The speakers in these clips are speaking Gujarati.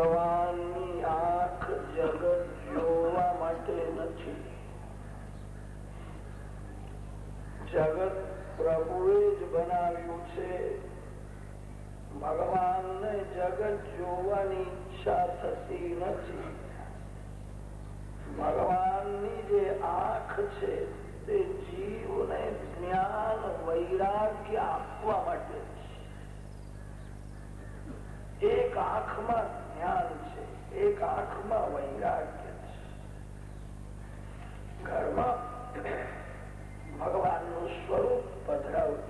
ભગવાનની આંખ જગત જોવા માટે નથી. જગત પ્રભુએ જ બનાવ્યું છે. ભગવાનને જગત જોવાની ઈચ્છા થતી નથી. ભગવાનની જે આંખ છે તે જીવને જ્ઞાન વૈરાગ્ય આપવા માટે એક આંખમાં જ્ઞાન છે એક આંખમાં વૈરાગ્ય છે. ઘરમાં ભગવાનનું સ્વરૂપ પધરાવ્યું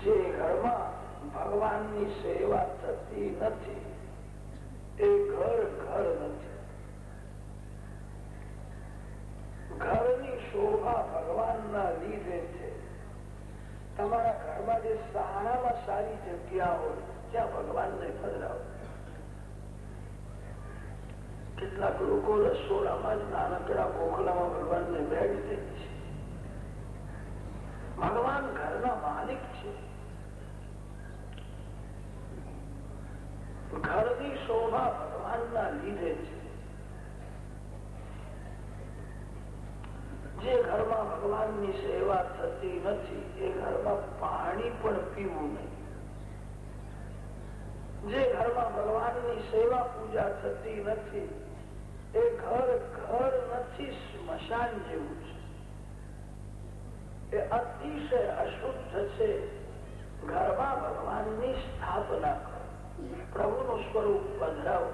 જે ઘરમાં ભગવાનની સેવા થતી નથી, એ ઘર ઘર નથી. ઘરની શોભા ભગવાનના લીધે છે. તમારા ઘરમાં જે સારામાં સારી જગ્યા હોય ત્યાં ભગવાનને પધરાવો કેટલાક લોકો રસોડામાં જ નાનકડા ખોખલામાં ભગવાનને બેઠ દે છે. ભગવાન ઘરના માલિક છે. ઘરની શોભા ભગવાનના લીધે છે. જે ઘરમાં ભગવાનની સેવા થતી નથી, એ ઘરમાં પાણી પણ પીવું નહીં. જે ઘરમાં ભગવાનની સેવા પૂજા થતી નથી, એ ઘર ઘર નથી, સ્મશાન જેવું છે. એ અતિશય અશુદ્ધ છે. ઘરમાં ભગવાનની સ્થાપના કરો. પ્રભુનું સ્વરૂપ પધરાવો.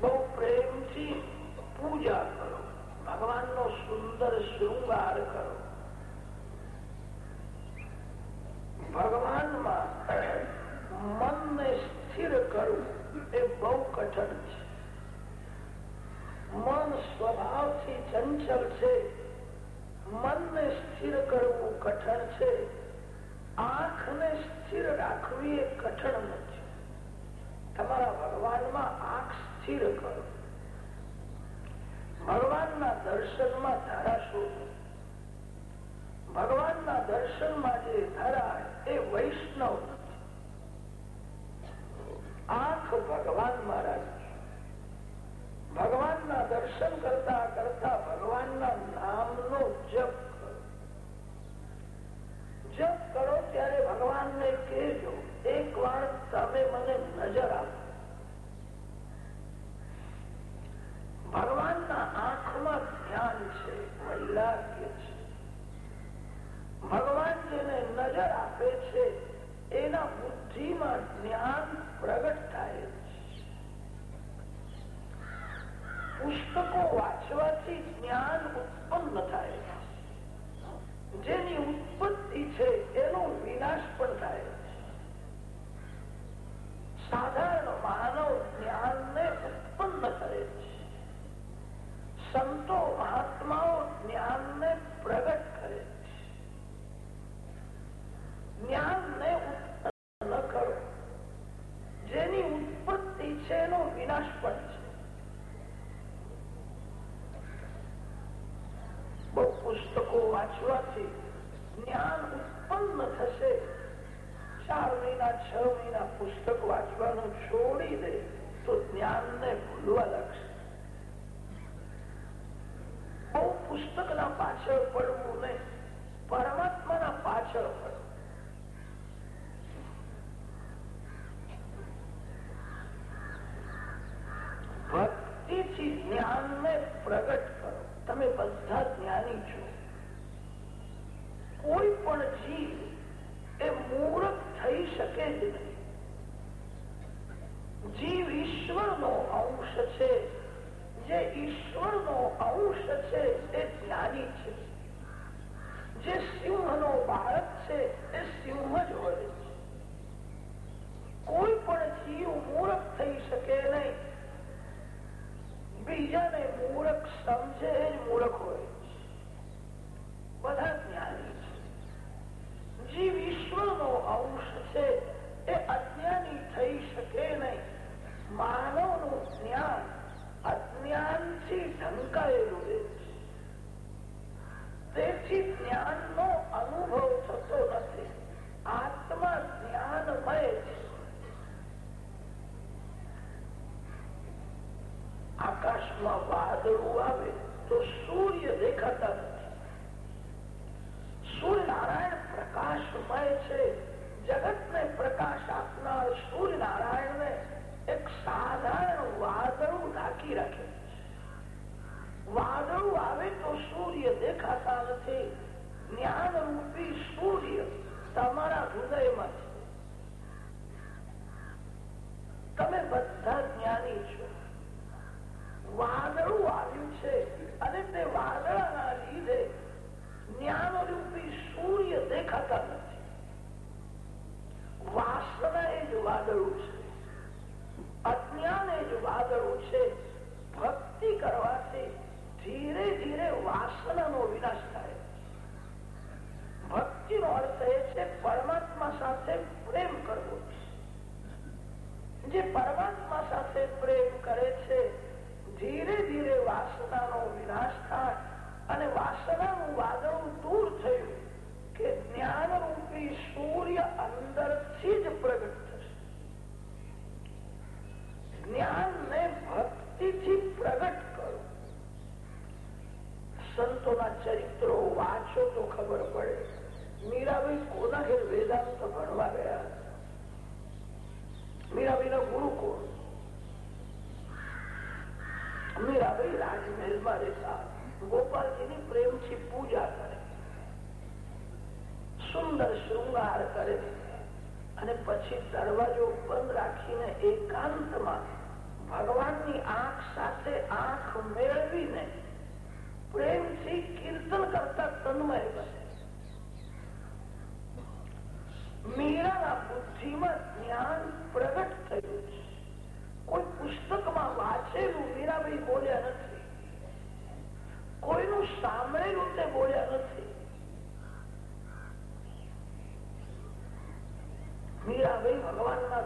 બહુ પ્રેમથી પૂજા કરો. ભગવાનનો સુંદર શૃંગાર કરો. ભગવાનમાં મનને સ્થિર કરવું એ બહુ કઠણ છે. મન સ્વભાવથી ચંચલ છે, મનને સ્થિર કરવું કઠણ છે, આંખને સ્થિર રાખવી એ કઠણ નથી. તમારા ભગવાનમાં આંખ સ્થિર કરો. ભગવાનના દર્શનમાં ધરાશો ભગવાનના દર્શનમાં જે ધારા એ વૈષ્ણવ આંખ ભગવાન મહારાજ ભગવાન ભગવાનના દર્શન કરતા કરતા ભગવાનના નામનો જપ કરો. જપ કરો ત્યારે ભગવાનને કહેજો, એક વાર તમે મને નજર આપો. ભગવાનના આંખમાં ધ્યાન છે, વૈરાગ્ય છે. ભગવાન જેને નજર આપે છે, એના બુદ્ધિમાં જ્ઞાન પ્રગટ થાય પુસ્તકો વાંચવાથી જ્ઞાન ઉત્પન્ન થાય જેની ઉત્પત્તિ છે એનો વિનાશ પણ થાય સાધારણ માનવ જ્ઞાનને ઉત્પન્ન કરે છે સંતો મહાત્માઓ જ્ઞાનને પ્રગટ કરે છે જ્ઞાનને ઉત્પન્ન કરો જેની ઉત્પત્તિ છે એનો વિનાશ પણ છે. બહુ પુસ્તકો વાંચવાથી જ્ઞાન ઉત્પન્ન થશે. ચાર મહિના, છ મહિના પુસ્તક વાંચવાનું છોડી દે તો જ્ઞાન ને ભૂલવા લાગશે. બહુ પુસ્તકના પાછળ પડવું નહીં.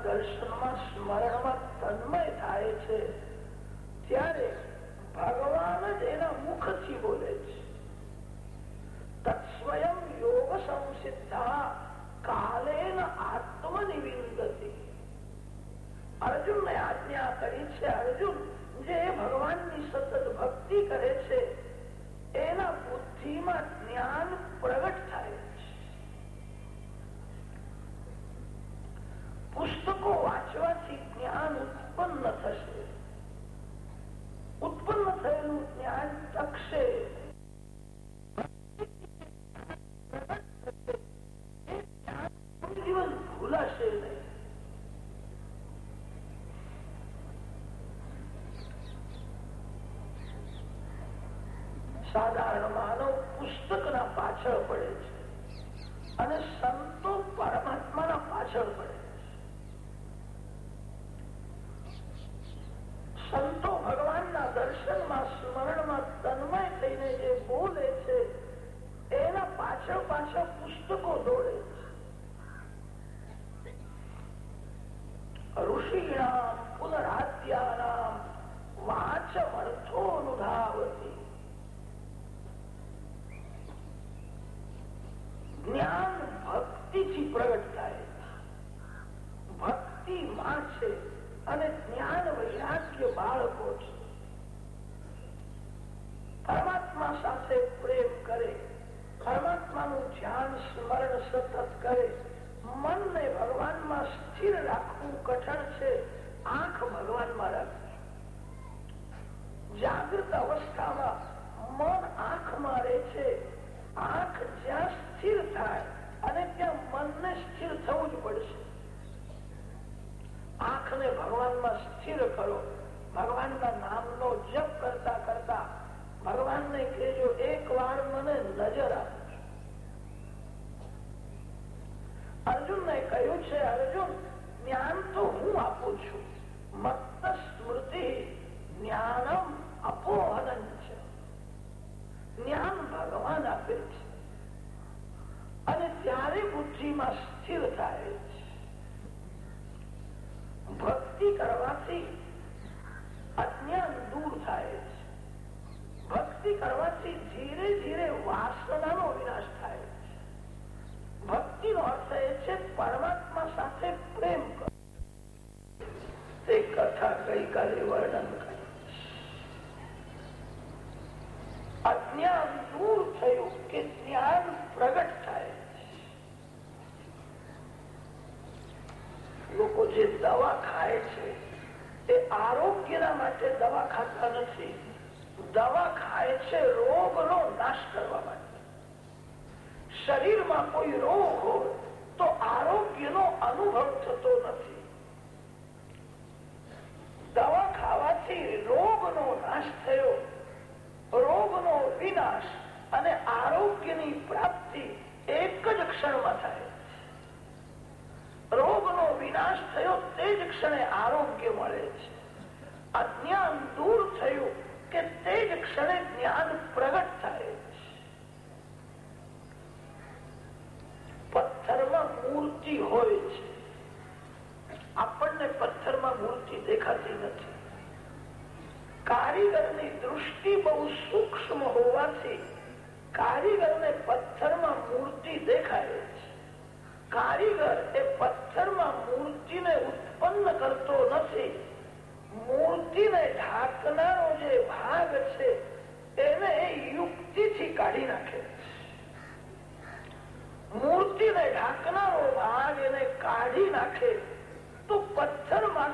દર્શનમાં સ્મરણ ઉત્પન્ન થશે. ઉત્પન્ન થયેલું જ્ઞાન તકશે જીવન ભૂલાશે નહીં. સાધારણ માનવ પુસ્તકના પાછળ પડે છે અને સંતો પરમાત્માના પાછળ પડે બુદ્ધિમાં સ્થિર થાય ભક્તિ કરવાથી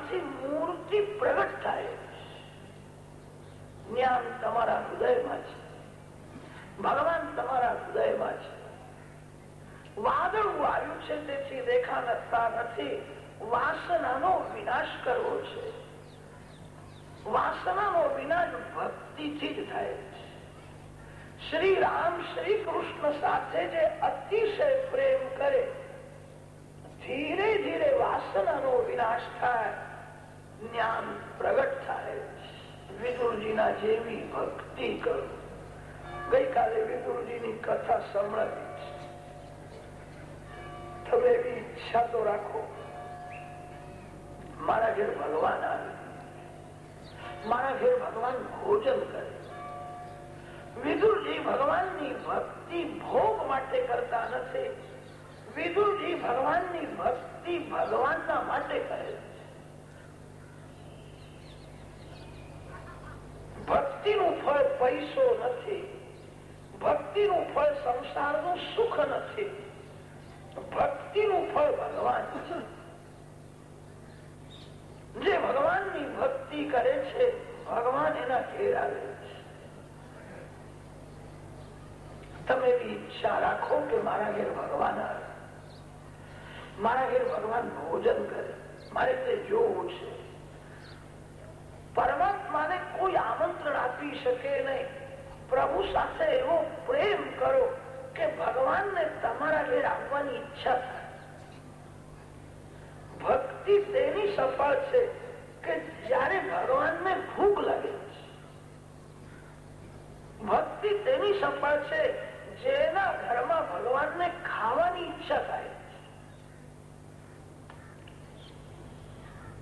માંથી મૂર્તિ પ્રગટ થાય. જ્ઞાન તમારા હૃદયમાં છે. ભગવાન તમારા હૃદયમાં છે. વાદળ વાયુ છે, તેથી દેખાતા નથી. વાસનાનો વિનાશ કરવો છે. વાસનાનો વિનાશ ભક્તિથી જ થાય છે. શ્રી રામ, શ્રી કૃષ્ણ સાથે જે અતિશય પ્રેમ કરે, ધીરે ધીરે વાસનાનો વિનાશ થાય. જ્ઞાન પ્રગટ થાય. વિદુરજીના જેવી ભક્તિ કરો. ગઈકાલે વિદુરજીની કથા સંભળાવી. તમે એવી ઈચ્છા તો રાખો. મારા ઘેર ભગવાન આવે. મારા ઘેર ભગવાન ભોજન કરે. વિદુરજી ભગવાનની ભક્તિ ભોગ માટે કરતા નથી. વિદુરજી ભગવાનની ભક્તિ ભગવાનના માટે કરે ભક્તિનું ફળ પૈસો નથી. ભક્તિનું ફળ સંસારનું સુખ નથી. ભક્તિનું ફળ ભગવાન છે. જે ભગવાનની ભક્તિ કરે છે, ભગવાન એના ઘેર આવે છે. તમે એવી ઈચ્છા રાખો કે મારા ઘેર ભગવાન આવે. મારા ઘેર ભગવાન ભોજન કરે. મારે તે જોવું છે. પરમાત્માને કોઈ આમંત્રણ આપી શકે નહીં. પ્રભુ સાથે એવો પ્રેમ કરો કે ભગવાનને તમારા ઘેર આવવાની ઈચ્છા થાય. ભક્તિ તેની સફળ છે કે જયારે ભગવાનને ભૂખ લાગે. ભક્તિ તેની સફળ છે જેના ઘરમાં ભગવાનને ખાવાની ઈચ્છા થાય.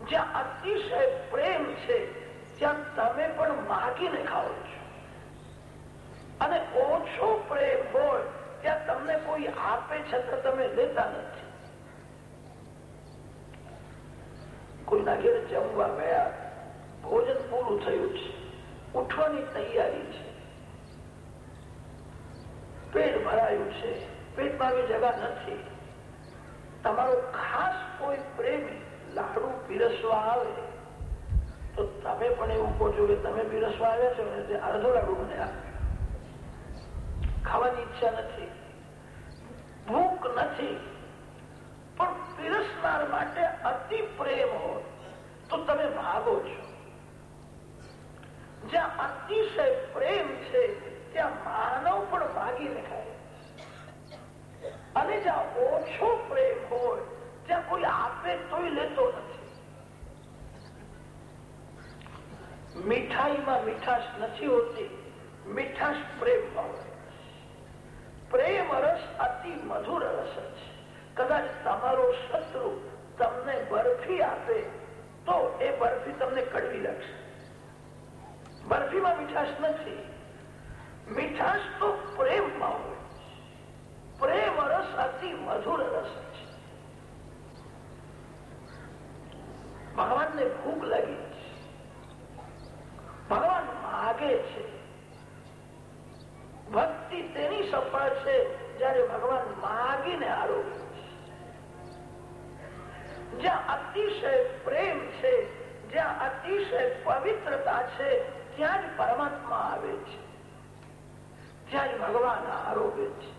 જ્યાં અતિશય પ્રેમ છે તમે પણ માગીને ખાઓ છો. અને ઓછો પ્રેમ હોય ત્યાં તમને કોઈ આપે છતાં તમે લેતા નથી. કોઈના ઘેર જમવા ગયા. ભોજન પૂરું થયું છે. ઉઠવાની તૈયારી છે. પેટ ભરાયું છે. પેટમાં બી જગા નથી. તમારો ખાસ કોઈ પ્રેમી લાડુ પીરસવા આવે કહો છો કે તમે પીરસવા આવ્યા છો ને અડધો લાડુ મને ખાવાની ઈચ્છા નથી. ભૂખ નથી. પણ પીરસનાર માટે અતિ પ્રેમ હોય. તો તમે ભાગો છો. જ્યાં અતિશય પ્રેમ છે, ત્યાં માનવ પણ ભાગી દેખાય અને જ્યાં ઓછો પ્રેમ હોય, ત્યાં કોઈ આપે તોય લેતો નથી મીઠાઈમાં મીઠાશ નથી હોતી. મીઠાશ પ્રેમમાં પ્રેમ રસ અતિ મધુર રસ છે. કદાચ તમારો શત્રુ તમને બરફી આપે, તો એ બરફી તમને કડવી લાગશે. બરફીમાં મીઠાશ નથી. મીઠાશ તો પ્રેમમાં હોય પ્રેમ રસ અતિ મધુર રસ છે. ભગવાનને ભૂખ લાગી. ભગવાન માગે છે. ભક્તિ તેની સફળ છે જયારે ભગવાન માગીને આરોગ્ય જ્યાં અતિશય પ્રેમ છે, જ્યાં અતિશય પવિત્રતા છે, ત્યાં જ પરમાત્મા આવે છે. ત્યાં જ ભગવાન આરોગ્ય છે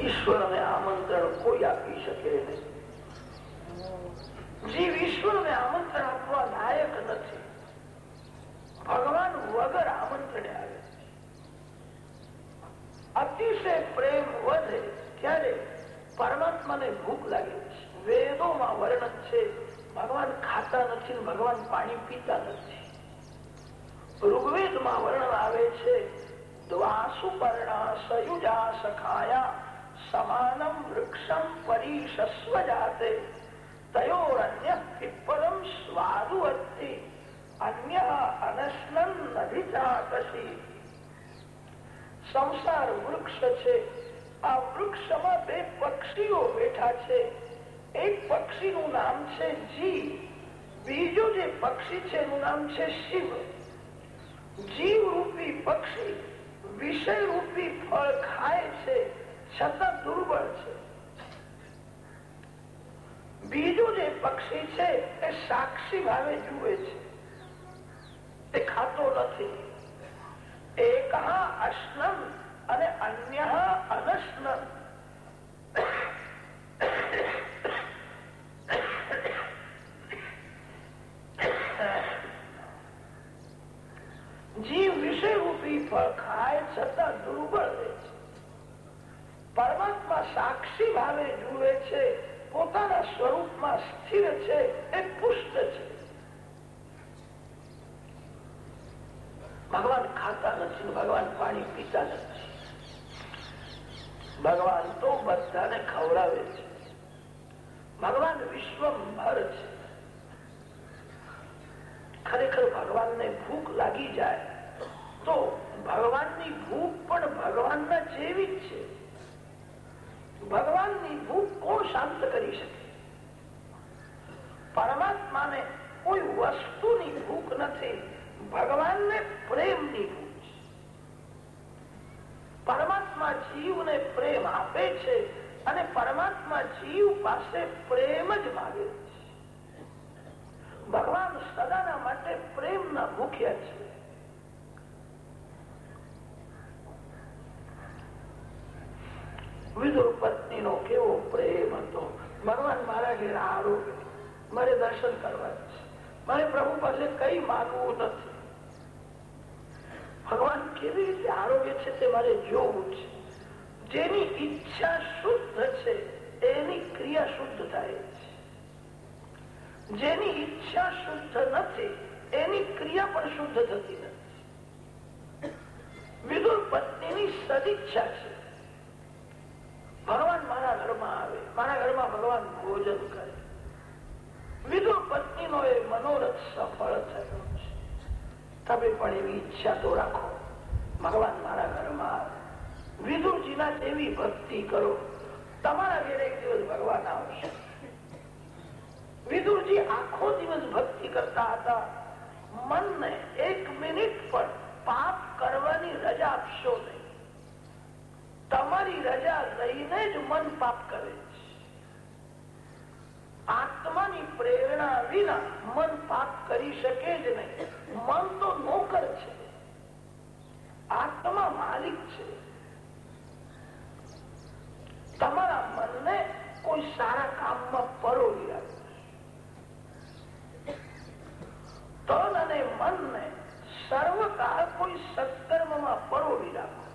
ઈશ્વરને આમંત્રણ કોઈ આપી શકે નહીં જીવ ઈશ્વરને આમંત્રણ આપવા લાયક નથી ભગવાન વગર આમંત્રણે આવે અતિશય પ્રેમ વધે ત્યારે પરમાત્માને ભૂખ લાગે. વેદોમાં વર્ણન છે, ભગવાન ખાતા નથી ભગવાન પાણી પીતા નથી. ઋગ્વેદમાં વર્ણન આવે છે સમાનમ વૃક્ષમ પરીશસ્વ જાતે. તયોરન્ય સ્વાદુ સ્વાદુવર્તી, અન્ય અનસ્નન નભિચાકસી સંસાર વૃક્ષ છે આ વૃક્ષમાં બે પક્ષીઓ બેઠા છે. એક પક્ષીનું નામ છે જીવ. બીજો જે પક્ષી છે એનું નામ છે શિવ. જીવ રૂપી પક્ષી વિષય રૂપી ફળ ખાય છે, છતાં દુર્બળ છે. બીજું જે પક્ષી છે એ સાક્ષી ભાવે જુએ છે. તે ખાતો નથી. એક અશ્નમ અને અન્ય અનશ્ન જીવ વિષય રૂપી ફળ ખાય છતાં દુર્બળ રહે છે. પરમાત્મા સાક્ષી ભાવે જુએ છે, પોતાના સ્વરૂપમાં સ્થિર છે, એ પુષ્ટ છે. ભગવાન ખાતા નથી, ભગવાન પાણી પીતા નથી. ભગવાન તો બધાને ખવડાવે છે. ભગવાન વિશ્વભર છે. ખરેખર ભગવાનને ભૂખ લાગી જાય, તો ભગવાનની ભૂખ પણ ભગવાનના જેવી જ છે. ભગવાનની ભૂખ કોણ શાંત કરી શકે? પરમાત્માને કોઈ વસ્તુની ભૂખ નથી, ભગવાનને પ્રેમની ભૂખ. પરમાત્મા જીવને પ્રેમ આપે છે અને પરમાત્મા જીવ પાસે પ્રેમ જ માગે છે. ભગવાન સદાના માટે પ્રેમના ભૂખ્યા છે. પત્ની નો કેવો પ્રેમ હતો. ભગવાન મારા ઘેર આરોગ્ય. મારે દર્શન કરવા છે. મારે પ્રભુ પાસે કઈ માગવું નથી. ભગવાન કેવી રીતે આરોગ્ય છે તે મારે જોવું છે. જેની ઈચ્છા શુદ્ધ છે, એની ક્રિયા શુદ્ધ થાય છે. જેની ઈચ્છા શુદ્ધ નથી, એની ક્રિયા પણ શુદ્ધ થતી નથી. વિદુર પત્નીની સદિચ્છા છે. ભગવાન મારા ઘરમાં આવે, મારા ઘરમાં ભગવાન ભોજન કરે. વિદુર પત્નીનો એ મનોરથ સફળ થયો. તમે પણ એવી ઈચ્છા તો રાખો. ભગવાન મારા ઘરમાં વિદુરજીના જેવી ભક્તિ કરો. તમારા ઘેર એક દિવસ ભગવાન આવશે. વિદુરજી આખો દિવસ ભક્તિ કરતા હતા. મનને એક મિનિટ પણ પાપ કરવાની રજા આપશો નહીં. તમારી રજા લઈને જ મન પાપ કરે છે. આત્માની પ્રેરણા વિના મન પાપ કરી શકે જ નહીં. મન તો નોકર છે. આત્મા માલિક છે. તમારા મનને કોઈ સારા કામમાં પરોવી રાખે તન અને મનને સર્વકાળ કોઈ સત્કર્મમાં પરોવી રાખો.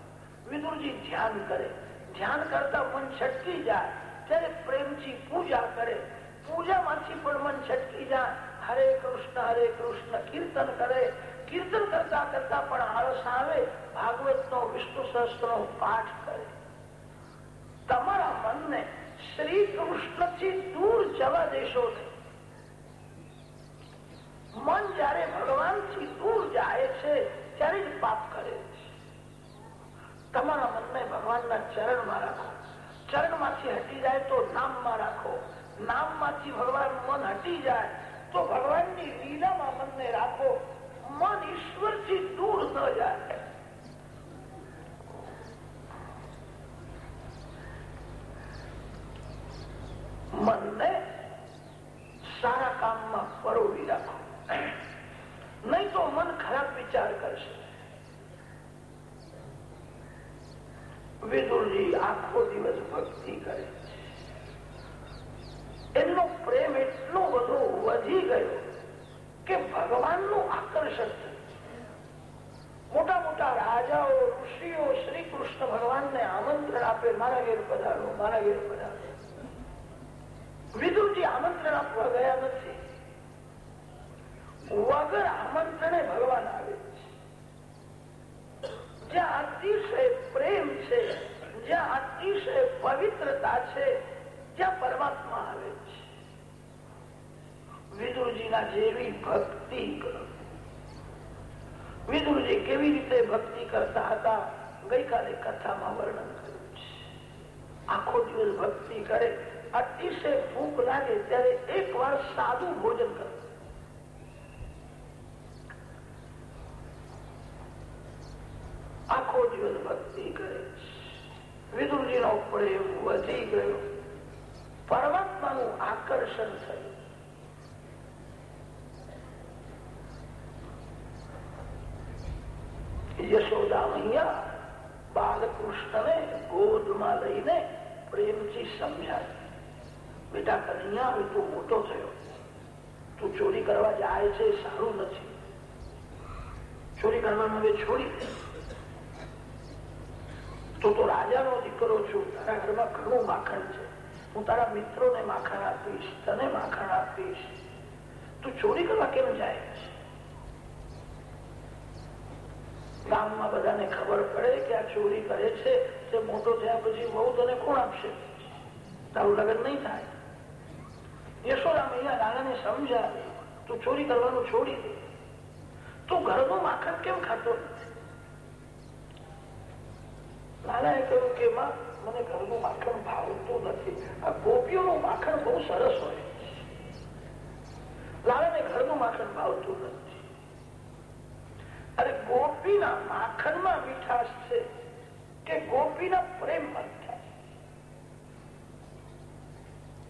વિદુરજી ધ્યાન કરે. ધ્યાન કરતા મન છટકી જાય. ત્યારે પ્રેમથી પૂજા કરે. પૂજામાંથી પણ મન છટકી જાય. હરે કૃષ્ણ હરે કૃષ્ણ, કીર્તન કરે. કીર્તન કરતા કરતા પણ આળસ આવે ભાગવત નો વિષ્ણુ સહસ્ત્ર પાઠ કરે. તમારા મનને શ્રી કૃષ્ણથી દૂર જવા દેશો મન જયારે ભગવાનથી દૂર જાય છે, ત્યારે જ પાપ કરે છે. તમારા મનને ભગવાનના ચરણમાં રાખો. ચરણમાંથી હટી જાય તો નામમાં રાખો. નામમાંથી ભગવાન મન હટી જાય. તો ભગવાનની લીલામાં મનને રાખો. મન ઈશ્વરથી દૂર ન જાય. મનને સારા કામમાં પરોવી રાખો. નહીં તો મન ખરાબ વિચાર કરશે. વિદુરજી આખો દિવસ ભક્તિ કરે. એમનો પ્રેમ એટલો બધો વધી ગયો કે ભગવાનનું આકર્ષણ મોટા મોટા રાજાઓ, ઋષિઓ શ્રી કૃષ્ણ ભગવાનને આમંત્રણ આપે, મારા ઘેર પધારો, મારા ઘેર પધારો. વિદુરજી આમંત્રણ આપવા ગયા નથી. વગર આમંત્રણે ભગવાન આવે છે. જ્યાં અતિશય પ્રેમ છે, જ્યાં અતિશય પવિત્રતા છે, ત્યાં પરમાત્મા આવે છે. વિદુરજીના જેવી ભક્તિ વિદુરજી કેવી રીતે ભક્તિ કરતા હતા? ગઈકાલે કથામાં વર્ણન કર્યું છે. આખો દિવસ ભક્તિ કરે, અતિશય ભૂખ લાગે ત્યારે એક વાર સાદું ભોજન કરે. આખો દિવસ ભક્તિ કરે વિદુરજી નો પ્રેમ વધી ગયો. પરમાત્માનું આકર્ષણ થયું. યશોદા મૈયા બાલકૃષ્ણને ગોદમાં લઈને પ્રેમથી સમજાય બેટા, કનૈયા, તું મોટો થયો. તું ચોરી કરવા જાય છે, સારું નથી. ચોરી કરવાનું હવે છોડી તું તો રાજાનો દીકરો છું, તારા ઘરમાં ઘણું માખણ છે. હું તારા મિત્રોને માખણ આપીશ, તને માખણ આપીશ. તું ચોરી કરવા કેમ જાય છે ગામમાં બધાને ખબર પડે કે આ ચોરી કરે છે, તે મોટો થયા પછી બહુ તને કોણ આપશે? તારું લગ્ન નહીં થાય. યશોરામ મૈયા લાલાને સમજાવે, તું ચોરી કરવાનું છોડી દે. તું ઘરનું માખણ કેમ ખાતો? લાલાએ કહ્યું કે, માં, મને ઘરનું માખણ ભાવતું નથી. આ ગોપીઓનું માખણ બહુ સરસ હોય લાલાને ઘરનું માખણ ભાવતું નથી. અરે ગોપીના માખણમાં મીઠાશ છે કે ગોપીના પ્રેમમાં મીઠાશ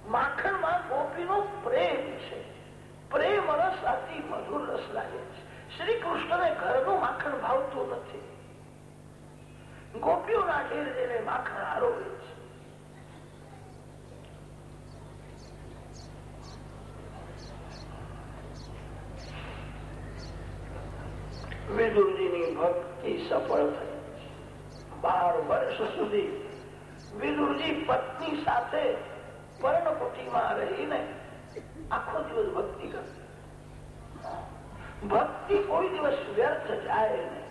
માખણમાં ગોપીનો પ્રેમ છે. પ્રેમ રસ અતિ મધુર રસ લાગે છે. શ્રી કૃષ્ણને ઘરનું માખણ ભાવતું નથી. ગોપીઓના ઘેર જેને માખણ આરોગે છે વિદુરજીની ભક્તિ સફળ થઈ. બાર વર્ષ સુધી વિદુરજી પત્ની સાથે પર્ણકુટીમાં રહીને આખો દિવસ ભક્તિ કરતી ભક્તિ કોઈ દિવસ વ્યર્થ જાય નહીં.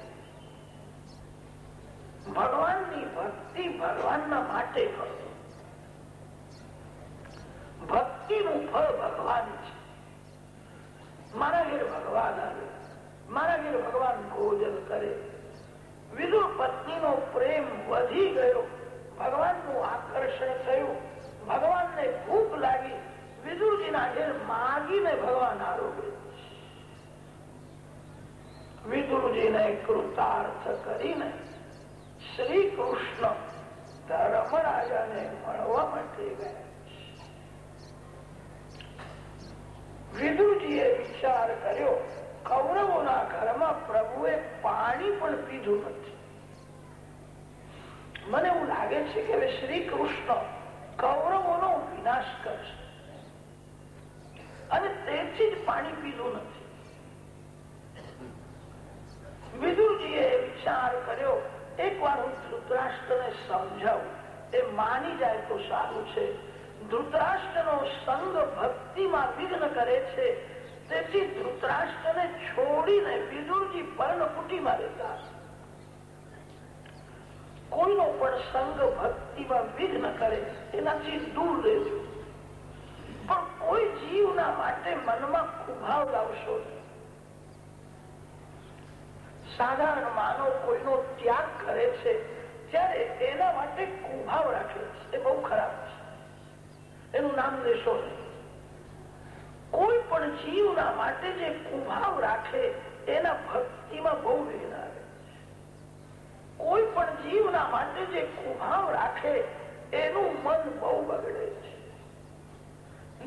ભગવાનની ભક્તિ ભગવાનના માટે કરો ભક્તિનું ફળ ભગવાન છે. મારા ઘેર ભગવાન આવે. મારા ઘેર ભગવાન ભોજન કરે. વિદુર પત્નીનો પ્રેમ વધી ગયો. ભગવાનનું આકર્ષણ થયું. ભગવાનને ભૂખ લાગી. વિદુરજીના ઘેર માગીને ભગવાન આરોગ્ય. વિદુરજીને કૃતાર્થ કરીને શ્રી કૃષ્ણ ધર્મરાજાને મળવા માટે ગયા. વિદુરજીએ વિચાર કર્યો. કૌરવોના ઘરમાં પ્રભુએ પાણી પણ પીધું નથી. મને એવું લાગે છે કે હવે શ્રી કૃષ્ણ કૌરવોનો વિનાશ કરશે. અને તેથી જ પાણી પીધું નથી. વિદુરજીએ વિચાર કર્યો એક વાર હું ધૃતરાષ્ટ્રને સમજાવું. એ માની જાય તો સારું છે. ધૃતરાષ્ટ્રનો સંગ ભક્તિમાં વિઘ્ન કરે છે. તેથી ધૃતરાષ્ટ્રને છોડીને વિદુરજી પર્ણકુટીમાં રહેતા કોઈનો પણ સંગ ભક્તિમાં વિઘ્ન કરે, એનાથી દૂર રહેજો. પણ કોઈ જીવના માટે મનમાં ખુભાવ લાવશો સાધારણ માનવ કોઈનો ત્યાગ કરે છે, ત્યારે એના માટે કુભાવ રાખે છે. એ બહુ ખરાબ છે. એનું નામ લેશો નહીં. કોઈ પણ જીવના માટે જે કુભાવ રાખે એના ભક્તિમાં બહુ વિઘ્ન આવે. કોઈ પણ જીવના માટે જે કુભાવ રાખે એનું મન બહુ બગડે છે.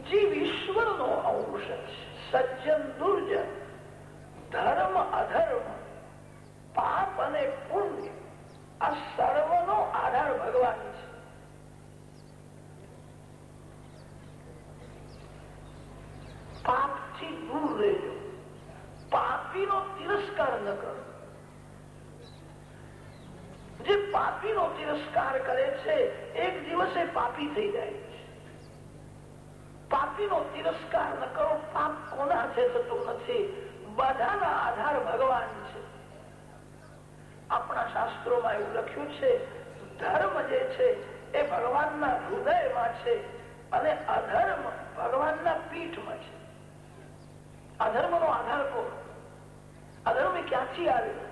જીવ ઈશ્વરનો અંશ છે. સજ્જન, દુર્જન, ધર્મ, અધર્મ, પાપ અને પુણ્ય, આ સર્વનો આધાર ભગવાન છે. પાપથી દૂર રહેજો. પાપીનો તિરસ્કાર ન કરો. જે પાપીનો તિરસ્કાર કરે છે, એક દિવસે પાપી થઈ જાય છે. પાપીનો તિરસ્કાર ન કરો, પાપ કોના છે થતું નથી? બધાના આધાર ભગવાન છે. આપણા શાસ્ત્રોમાં એવું લખ્યું છે, ધર્મ જે છે એ ભગવાનના હૃદયમાં છે અને અધર્મ ભગવાનના પીઠમાં છે. અધર્મ નો આધાર કોણ? અધર્મ ક્યાંથી આવ્યો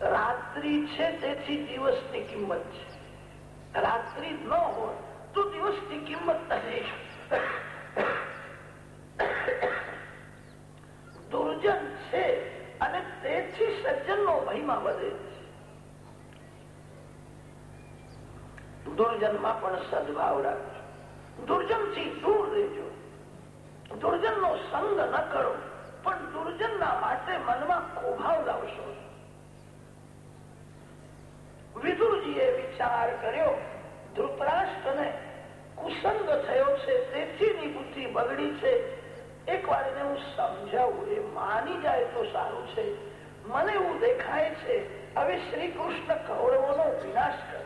રાત્રિ છે તેથી દિવસની કિંમત છે. રાત્રિ ન હોય તો દિવસની કિંમત નથી. દુર્જન છે અને તેથી સજ્જન નો મહિમા વધે છે. દુર્જનમાં પણ સદભાવ રાખજો. દુર્જનથી દૂર રહેજો. દુર્જન નો સંગ ન કરો, પણ દુર્જન ના માટે મનમાં કોભાવ લાવશો. વિદુરજીએ વિચાર કર્યો, ધૃતરાષ્ટ્રને કુસંગ થયો છે તેથી બુદ્ધિ બગડી છે. એક વાર એને હું સમજાવું, એ માની જાય તો સારું છે. મને એવું દેખાય છે, હવે શ્રી કૃષ્ણ કૌરવોનો વિનાશ કરશે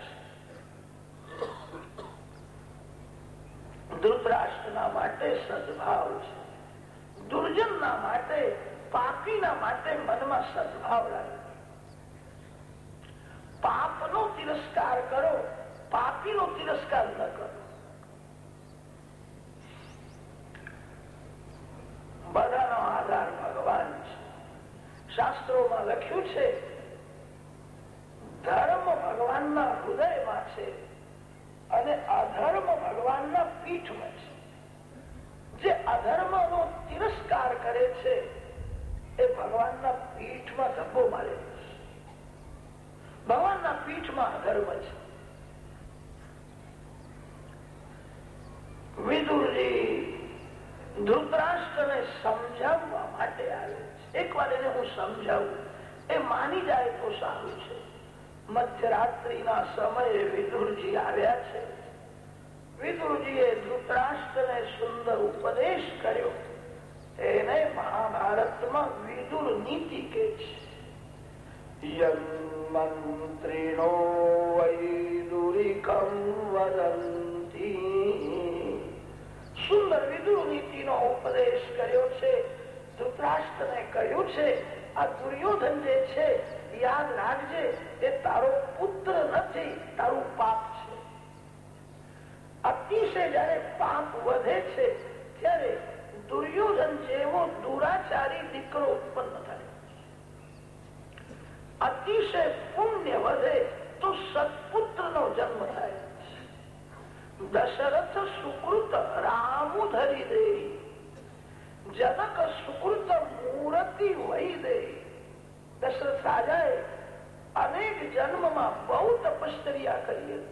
ધૃતરાષ્ટ્રના માટે સદભાવ છે. દુર્જનના માટે, પાપીના માટે મનમાં સદભાવ રાખે. પાપનો તિરસ્કાર કરો, પાપીનો તિરસ્કાર ન કરો. બધાનો આધાર ભગવાન છે. શાસ્ત્રોમાં લખ્યું છે, ધર્મ ભગવાનના હૃદયમાં છે. અને અધર્મ ભગવાનના પીઠમાં છે. જે અધર્મનો તિરસ્કાર કરે છે, એ ભગવાનના પીઠમાં ધબ્બો મારે ભગવાનના પીઠમાં અધર્મ છે. વિદુરજી, ધૃતરાષ્ટ્રને સમજાવવા માટે આવે છે. એક વાર એને હું સમજાવું, એ માની જાય તો સારું છે. મધ્યરાત્રિના સમયે વિદુરજી આવ્યા છે. વિદુરજીએ ધૃતરાષ્ટ્રને સુંદર ઉપદેશ કર્યો. એને મહાભારતમાં વિદુર નીતિ કે છે. મંત્રીણો વૈદુરિકમ વદંતી. સુંદર વિદુર નીતિનો ઉપદેશ કર્યો છે. ધૃતરાષ્ટ્રને કહ્યું છે, આ દુર્યોધન જે છે રાખજે એ તારો પુત્ર નથી, તારું પાપ છે. અતિશય જયારે પાપ વધે છે, ત્યારે દુર્યોધન જેવો દુરાચારી દીકરો ઉત્પન્ન થાય. અતિશય પુણ્ય વધે તો સત્પુત્ર નો જન્મ થાય. દશરથ સુકૃત રામુ ધરી દે. જનક સુકૃત મૂર્તિ વહી દે. દશરથ રાજાએ અનેક જન્મમાં બહુ તપશ્ચર્યા કરી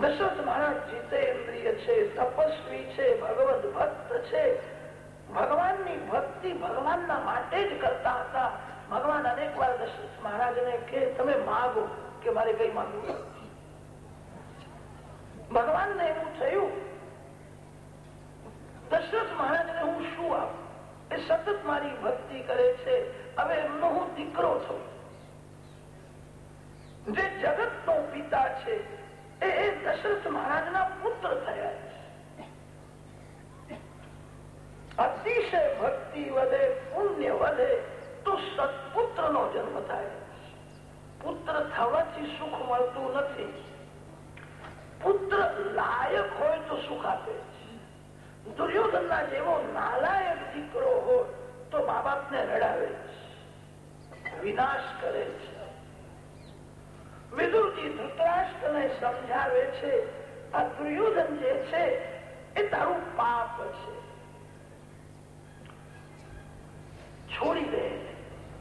દશરથ મહારાજ જીતેન્દ્રિય છે, તપસ્વી છે ભગવત ભક્ત છે. ભગવાનની ભક્તિ ભગવાનના માટે જ કરતા હતા. ભગવાન અનેક વાર દશરથ મહારાજને કે, તમે માગો કે મારે કઈ માંગવું ભગવાનને એવું થયું. દશરથ મહારાજને હું શું આપું? એ સતત મારી ભક્તિ કરે છે. હવે એમનો હું દીકરો છું. જે જગત નો પિતા છે, એ દશરથ મહારાજના પુત્ર થયા અતિશય ભક્તિ વધે, પુણ્ય વધે, તો સત્પુત્ર નો જન્મ થાય. પુત્ર થવાથી સુખ મળતું નથી. પુત્ર લાયક હોય તો સુખ આપે દુર્યોધન ના જેવો નાલાયક દીકરો હોય તો મા બાપ ને રડાવે છે. વિનાશ કરે છે. વિદુરજી ધૃતરાષ્ટ્ર ને સમજાવે છે, આ દુર્યોધન જે છે, એ તારું પાપ છે. છોડી દે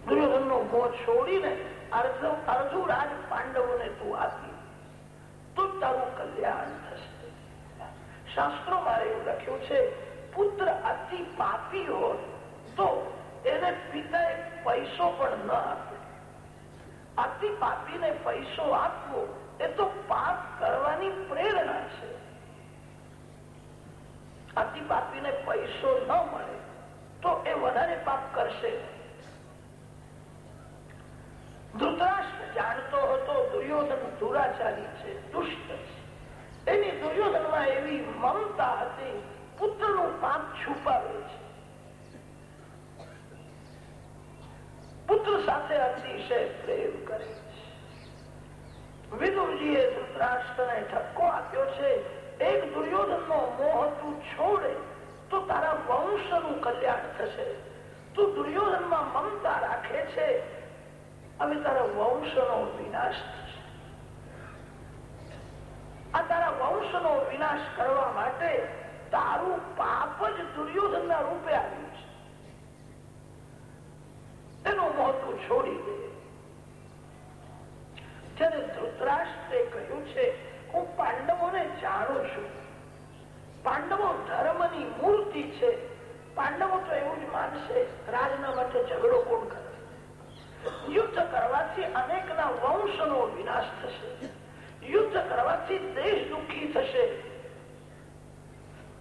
દુર્યોધન નો મોહ છોડીને અર્જુ રાજ પાંડવો ને તું આપી. તો તારું કલ્યાણ થશે. શાસ્ત્રોમાં એવું લખ્યું છે, પુત્ર અતિ પાપી હોય તો એને પિતાએ પૈસો પણ ન આપે. આથી પાપીને પૈસો આપવો એ તો પાપ કરવાની પ્રેરણા છે. આથી પાપીને પૈસો ન મળે તો એ વધારે પાપ કરશે. ધૃતરાષ્ટ્ર જાણતો હતો દુર્યોધન દુરાચારી છે, દુષ્ટ છે. એની દુર્યોધનમાં એવી મમતા હતી, પુત્રનું પાપ છુપાવે છે. પુત્ર સાથે અતિશય પ્રેમ કરે. વિદુરજીએ ધૃતરાષ્ટ્રને ઠપકો આપ્યો છે. એક દુર્યોધન નો મોહ તું છોડે, તો તારા વંશનું કલ્યાણ થશે. તું દુર્યોધનમાં મમતા રાખે છે. હવે તારા વંશનો વિનાશ થશે. આ તારા વંશનો વિનાશ કરવા માટે તારું પાપ જ દુર્યોધનના રૂપે આવ્યું એનું મોતું છોડી દે. જયારે ધૃતરાષ્ટ્રે કહ્યું છે, હું પાંડવોને જાણું છું. પાંડવો ધર્મની મૂર્તિ છે. પાંડવો તો એવું જ માનશે, રાજના માટે ઝઘડો કોણ કરે? યુદ્ધ કરવાથી અનેકના વંશનો વિનાશ થશે. યુદ્ધ કરવાથી દેશ દુઃખી થશે.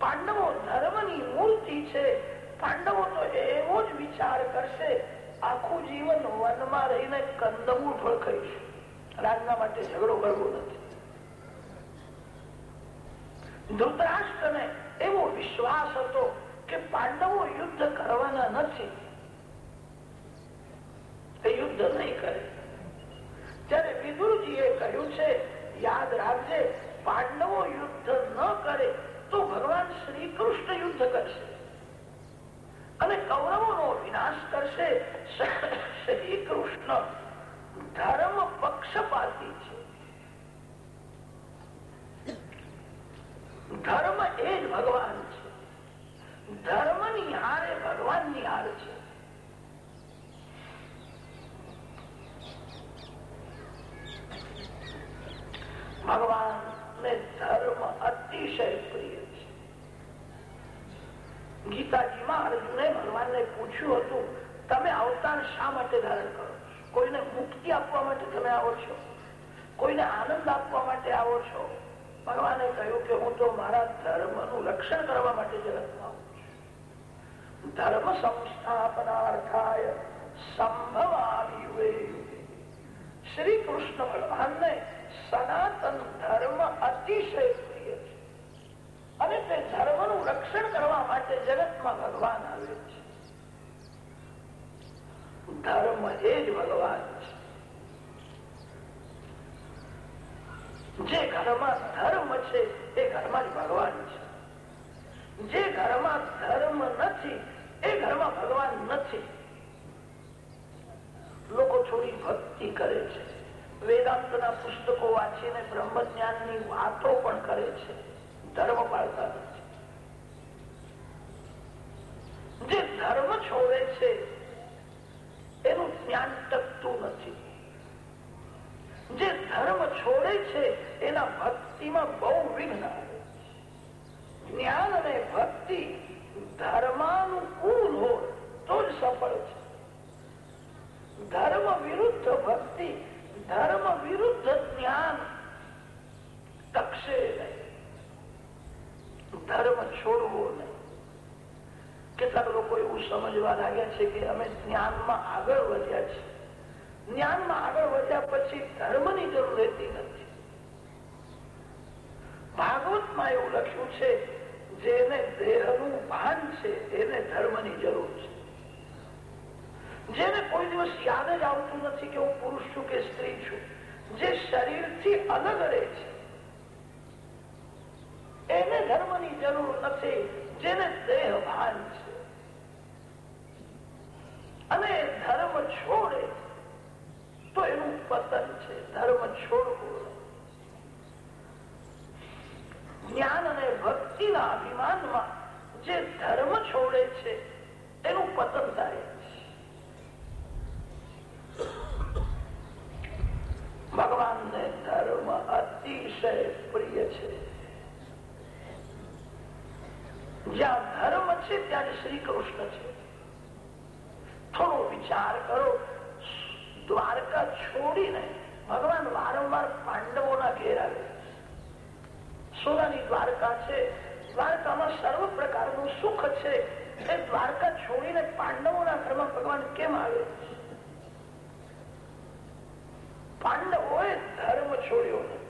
પાંડવો ધર્મની મૂર્તિ છે. પાંડવો તો એવો જ વિચાર કરશે આખું જીવન વનમાં રહીને કંદમૂળ ફળ રાજના માટે ઝઘડો કરવો નથી. ધૃતરાષ્ટ્રને એવો વિશ્વાસ હતો કે પાંડવો યુદ્ધ કરવાના નથી. એ યુદ્ધ નહીં કરે. ત્યારે વિદુરજીએ કહ્યું છે, યાદ રાખજે, પાંડવો યુદ્ધ ન કરે તો ભગવાન શ્રી કૃષ્ણ યુદ્ધ કરશે. અને કૌરવોનો વિનાશ કરશે શ્રી કૃષ્ણ. ધર્મ પક્ષપાતી છે ધર્મ એ જ ભગવાન છે ધર્મની હારે ભગવાનની હાર છે ભગવાન ને ધર્મ અતિશય પ્રિય છે ગીતાજીમાં અર્જુને ભગવાનને પૂછ્યું હતું તમે અવતાર શા માટે ધારણ કરો છો કોઈને મુક્તિ આપવા માટે તમે આવો છો કોઈને આનંદ આપવા માટે આવો છો ભગવાને કહ્યું કે હું તો મારા ધર્મનું રક્ષણ કરવા માટે આવું ધર્મ સંસ્થાપનાર્થાય સંભવામી શ્રી કૃષ્ણ ભગવાનને સનાતન ધર્મ અતિશય પ્રિય છે. અને તે ધર્મનું રક્ષણ કરવા માટે જગતમાં ભગવાન આવે છે. ધર્મ એ જ ભગવાન છે. જે ઘરમાં ધર્મ છે એ ઘરમાં ભગવાન છે. જે ઘરમાં ધર્મ નથી, એ ઘરમાં ભગવાન નથી. લોકો થોડી ભક્તિ કરે છે. વેદાંતના પુસ્તકો વાંચીને બ્રહ્મ જ્ઞાનની વાતો પણ કરે છે. ધર્મ પાળતા નથી. જે ધર્મ છોડે છે, એનું જ્ઞાન ટકતું નથી. જે ધર્મ છોડે છે, એના ભક્ત ભક્તિમાં બહુ વિઘ્ન. જ્ઞાન અને ભક્તિ ધર્માનુકૂળ હોય તો જ સફળ છે. ધર્મ વિરુદ્ધ ભક્તિ, ધર્મ વિરુદ્ધ જ્ઞાન ટકશે નહીં. ધર્મ છોડવો નહીં. કેટલાક લોકો એવું સમજવા લાગ્યા છે કે અમે જ્ઞાનમાં આગળ વધ્યા છીએ. જ્ઞાનમાં આગળ વધ્યા પછી ધર્મની જરૂર રહેતી નથી. છે, જેને દેહનું ભાન છે, એને ધર્મની જરૂર છે. જેને કોઈ દિવસ યાદ જ આવતું નથી કે હું પુરુષ છું કે સ્ત્રી છું, જે શરીરથી અલગ રહે છે. એને ધર્મની જરૂર નથી, જેને દેહ ભાન છે અને ધર્મ છોડે તો એનું પતન છે ધર્મ છોડવું જ્ઞાન અને ભક્તિના અભિમાનમાં જે ધર્મ છોડે છે એનું પતન થાય ભગવાનને ધર્મ અતિશય પ્રિય છે જ્યાં ધર્મ છે ત્યાં શ્રી કૃષ્ણ છે થોડો વિચાર કરો દ્વારકા છોડીને ભગવાન વારંવાર પાંડવોના ઘેર આવે સોનાની દ્વારકા છે દ્વારકામાં સર્વ પ્રકારનું સુખ છે એ દ્વારકા છોડીને પાંડવોના ઘરમાં ભગવાન કેમ આવે પાંડવોએ ધર્મ છોડ્યો નથી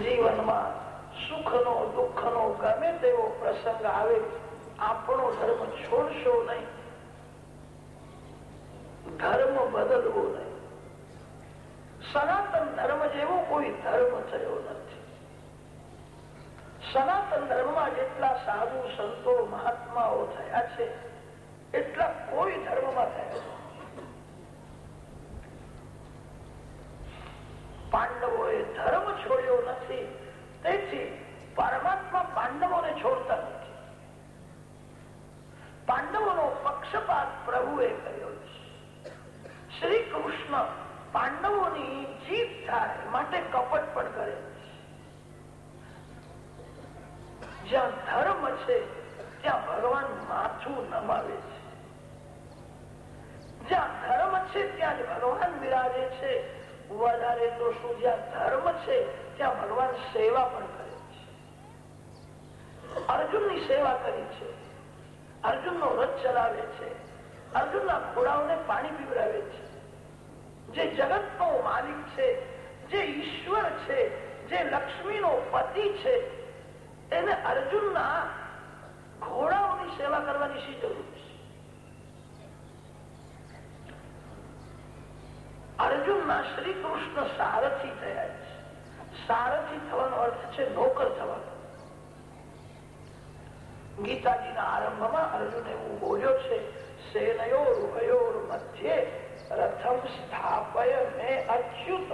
જીવનમાં સુખનો દુઃખનો ગમે તેવો પ્રસંગ આવે આપણો ધર્મ છોડશો નહીં ધર્મ બદલવો નહીં. સનાતન ધર્મ જેવો કોઈ ધર્મ થયો નથી. સનાતન ધર્મમાં જેટલા સાધુ સંતો, મહાત્માઓ થયા છે, એટલા કોઈ ધર્મમાં થયા કૃષ્ણ પાંડવોની જીત થાય માટે કપટ પણ કરે. જ્યાં ધર્મ છે, ત્યાં ભગવાન માથું નમાવે છે. જ્યાં ધર્મ છે, ત્યાં જ ભગવાન વિરાજે છે. વધારે તો શું, જ્યાં ધર્મ છે, ત્યાં ભગવાન સેવા પણ કરે છે. અર્જુનની સેવા કરી છે. અર્જુનનો રથ ચલાવે છે. અર્જુનના ઘોડાઓને પાણી પીવડાવે છે. જે જગતનો માલિક છે, જે ઈશ્વર છે, જે લક્ષ્મીનો પતિ છે એને અર્જુનના ઘોડાઓની સેવા કરવાની શી જરૂર છે? અર્જુનના શ્રી કૃષ્ણ સારથી થયા છે. સારથી થવાનો અર્થ છે નોકર થવાનો. ગીતાજીના આરંભમાં અર્જુન એવું બોલ્યો છે સેનયોર ભયોર મધ્યે રથમ સ્થાપય મેં અચ્યુત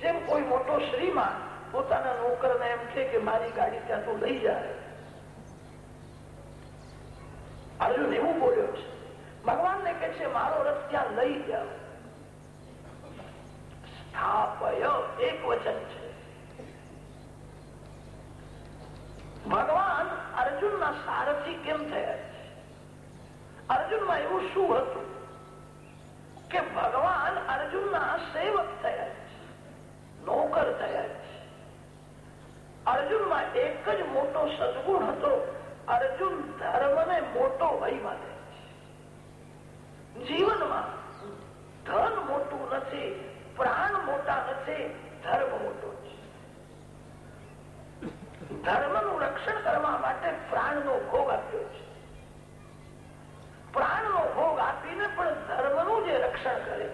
જેમ કોઈ મોટો શ્રીમાન પોતાના નોકરને એમ કે મારી ગાડી ત્યાં તું લઈ જાય અર્જુન એવું બોલ્યો છે ભગવાનને કે છે મારો રથ ત્યાં લઈ જાઓ સ્થાપય એક વચન છે ભગવાન અર્જુનના સારથી કેમ થયા છે અર્જુનમાં એવું શું હતું? કે ભગવાન અર્જુનના સેવક થયા નોકર થયા છે. અર્જુનમાં એક જ મોટો સદગુણ હતો, અર્જુન ધર્મને મોટો ભય માને જીવનમાં ધન મોટું નથી, પ્રાણ મોટા નથી, ધર્મ મોટો છે. ધર્મનું રક્ષણ કરવા માટે પ્રાણનો ભોગ આપ્યો છે. પ્રાણનો ભોગ આપીને પણ રક્ષણ કરે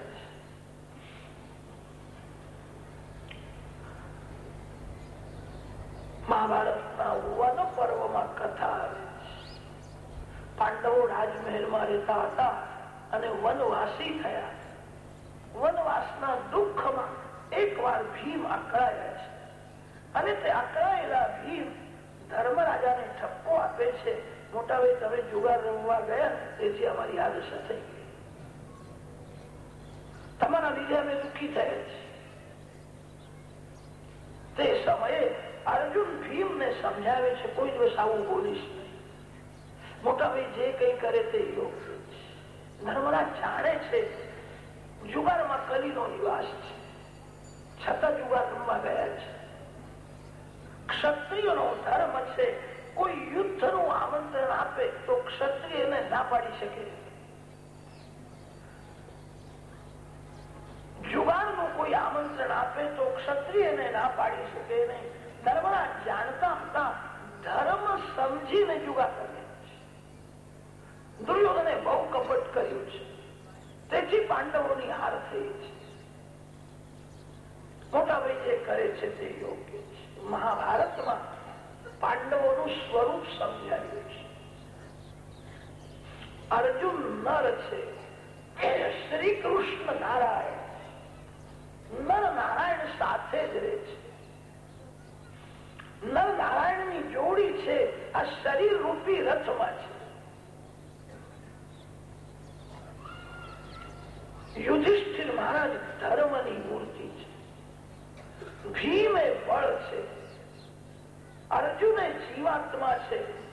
મહાભારતના વન પર્વમાં કથા આવે. પાંડવો રાજમહેલમાં રહેતા હતા અને વનવાસી થયા. વનવાસના દુઃખમાં એક વાર ભીમ આકળાયા છે. અને તે આકળાયેલા ભીમ ધર્મરાજાને ઠપકો આપે છે. મોટા ભાઈ તમે જુગાર રમવા ગયા તેથી અમારી આ થઈ ગઈ તમારા લીધે અમે દુઃખી થયા છીએ. તે સમયે અર્જુન ભીમ ને સમજાવે છે, કોઈ દિવસ આવું બોલીશ નહીં. મોટા ભાઈ જે કઈ કરે તે યોગ છે. નર્મદા જાણે છે, જુગારમાં કલીનો નિવાસ છે. છતાં જુગાર રમવા ગયા છે. ક્ષત્રિયનો ધર્મ છે, કોઈ યુદ્ધનું આમંત્રણ આપે તો ક્ષત્રિયને ના પાડી શકે. જુગારનું કોઈ આમંત્રણ આપે તો ક્ષત્રિયને ના પાડી શકે નહીં. ધર્મના જાણતા હતા, ધર્મ સમજીને જુગાર કરે દુર્યોધને બહુ કપટ કર્યું છે. તેથી પાંડવોની હાર થઈ છે. મોટા ભાઈ જે કરે છે તે યોગ્ય છે. મહાભારતમાં પાંડવોનું સ્વરૂપ સમજાવ્યું છે. અર્જુન નર છે. શ્રી કૃષ્ણ નારાયણ. નર નારાયણ સાથે જ રહે છે. નર નારાયણની જોડી છે, આ શરીર રૂપી રથમાં છે. યુધિષ્ઠિર મહારાજ ધર્મની મૂર્તિ છે. ભીમ એ બળ છે. અર્જુન એ જીવાત્મા છે.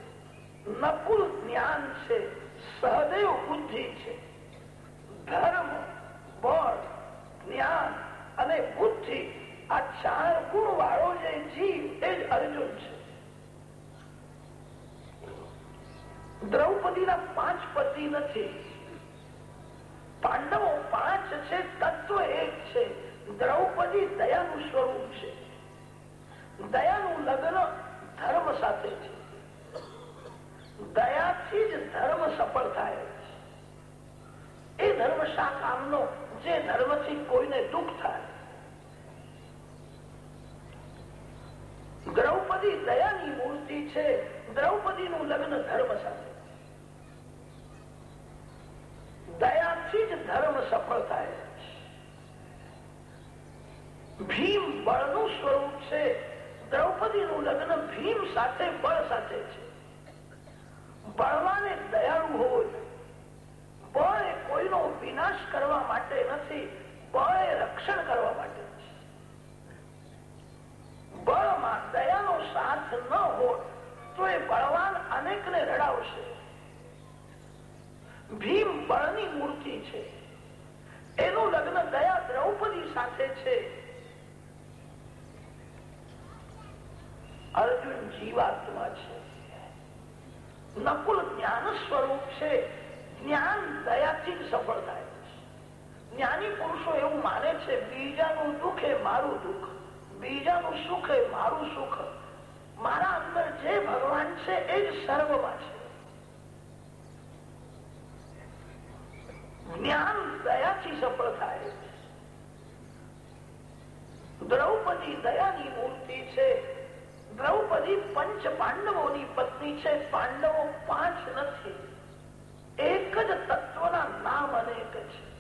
નકુલ જ્ઞાન છે. સહદેવ બુદ્ધિ છે. ધર્મ, બળ, જ્ઞાન અને બુદ્ધિ આ ચાર ગુણ વાળો જે જીવ, એ જ અર્જુન છે. દ્રૌપદીના પાંચ પતિ નથી. પાંડવો પાંચ છે, તત્વ એક છે. દ્રૌપદી દયાનું સ્વરૂપ છે. દયાનું લગ્ન ધર્મ સાથે છે. દયાથી જ ધર્મ સફળ થાય એ ધર્મ શા કામનો? જે ધર્મથી કોઈને દુઃખ થાય. દ્રૌપદી દયાની મૂર્તિ છે. દ્રૌપદી નું લગ્ન ધર્મ સાથે. દયાથી જ ધર્મ સફળ થાય. ભીમ બળનું સ્વરૂપ છે. દ્રૌપદી નું લગ્ન ભીમ સાથે બળ સાથે છે. બળવાને દયાળુ હોય. બળ કોઈનો વિનાશ કરવા માટે નથી એ રક્ષણ કરવા માટે બળમાં દયાનો સાથ ન હોય તો એ બળવાન અનેકને રડાવશે. ભીમ બળની મૂર્તિ છે. એનું લગ્ન દયા દ્રૌપદી સાથે છે. અર્જુન જીવાત્મા છે. નકુલ જ્ઞાન સ્વરૂપ છે. જ્ઞાન દયાથી જ સફળ થાય જ્ઞાની પુરુષો એવું માને છે, બીજાનું દુઃખ એ મારું દુઃખ, બીજાનું સુખ એ મારું સુખ. મારા અંદર જે ભગવાન છે એ જ સર્વમાં છે. જ્ઞાન દયાથી સફળ થાય દ્રૌપદી દયાની મૂર્તિ છે. દ્રૌપદી પંચ પાંડવોની પત્ની છે. પાંડવો પાંચ નથી. એક જ તત્વના નામ અનેક છે.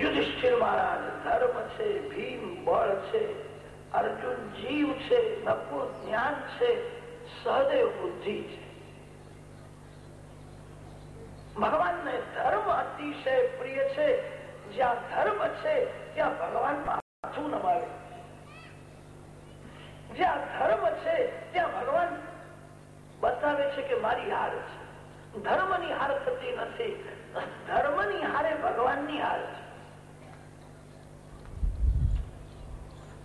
યુધિષ્ઠિર મહારાજ, ધર્મ છે, ભીમ, બળ છે, અર્જુન જીવ છે નકુલ જ્ઞાન છે, સહદેવ બુદ્ધિ છે. ભગવાનને ધર્મ અતિશય પ્રિય છે. જ્યાં ધર્મ છે, ત્યાં ભગવાન માથું નમાવે. જ્યાં ધર્મ છે, ત્યાં ભગવાન બતાવે છે કે મારી હાર છે. ધર્મની હાર થતી નથી. ધર્મની હારે ભગવાનની હાર છે.